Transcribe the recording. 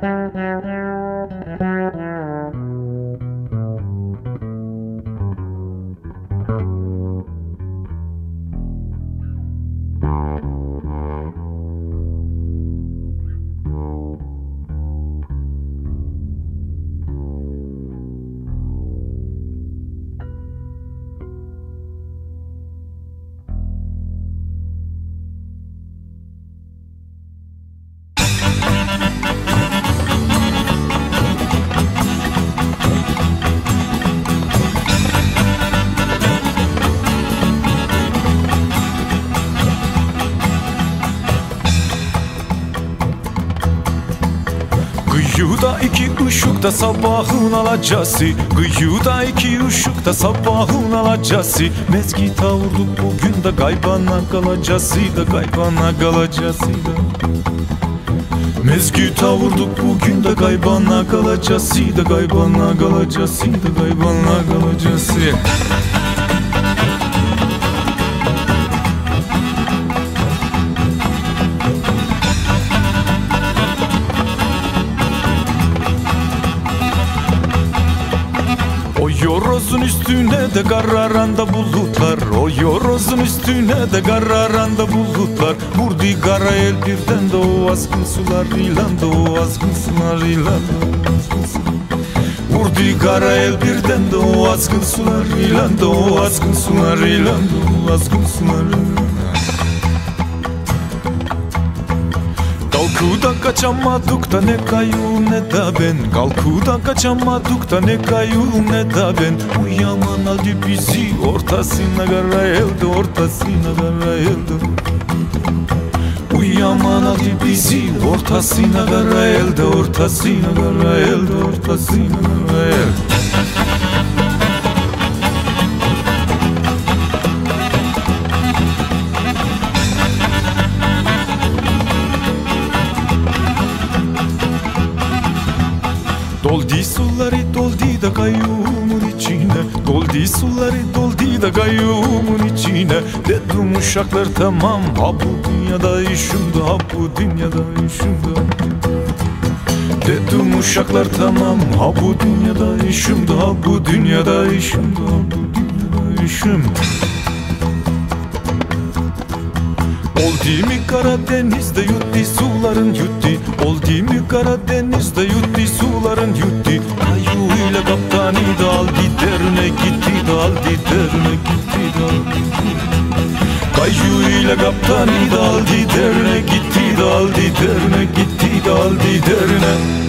Thank you. Kıyıda iki ışıkta sabahın alacası. Kıyıda iki ışıkta sabahın alacası. Mezgita vurduk bugün de gaybana kalacası da gaybana kalacası da. Mezgita vurduk bugün de gaybana kalacası da gaybana kalacası da gaybana kalacası üstüne de kararanda bulutlar. O yorozun üstüne de kararanda bulutlar. Vurdu kara el birden de o azgın sular ilan da o azgın sular ilan Vurdu kara el birden de o azgın sular ilan da o azgın sular ilan da o azgın sular ilan Kalkuda kaçamadık da ne kayu ne da ben. Kalkuda kaçamadık da ne kayu ne da ben. Uyaman aldı bizi ortasına kara elde ortasına kara elde Uyaman aldı bizi ortasına kara elde ortasına kara elde ortasına kara elde Doldi suları doldi da kayyumun içine. Doldi suları doldi da kayyumun içine. Dedim uşaklar tamam Ha bu dünyada işimdi Ha bu dünyada işimdi. Dedim uşaklar tamam Ha bu dünyada işimdi Ha bu dünyada işimdi Ha bu dünyada işimdi Oldu mi Karadeniz'de yutti suların yutti? Oldu mi Karadeniz'de yutti suların yutti? Kayu ile kaptani da aldı derine gitti da aldı derine gitti da Kayu ile kaptani da aldı derine gitti da aldı derine gitti da aldı derine